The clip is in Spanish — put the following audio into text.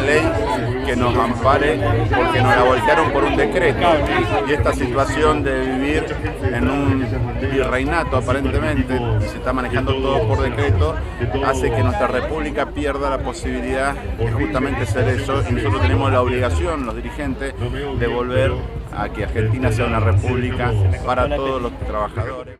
ley que nos ampare porque nos la voltearon por un decreto. Y esta situación de vivir en un virreinato aparentemente, se está manejando todo por decreto, hace que nuestra república pierda la posibilidad de justamente ser eso. Y nosotros tenemos la obligación, los dirigentes, de volver a que Argentina sea una república para todos los trabajadores.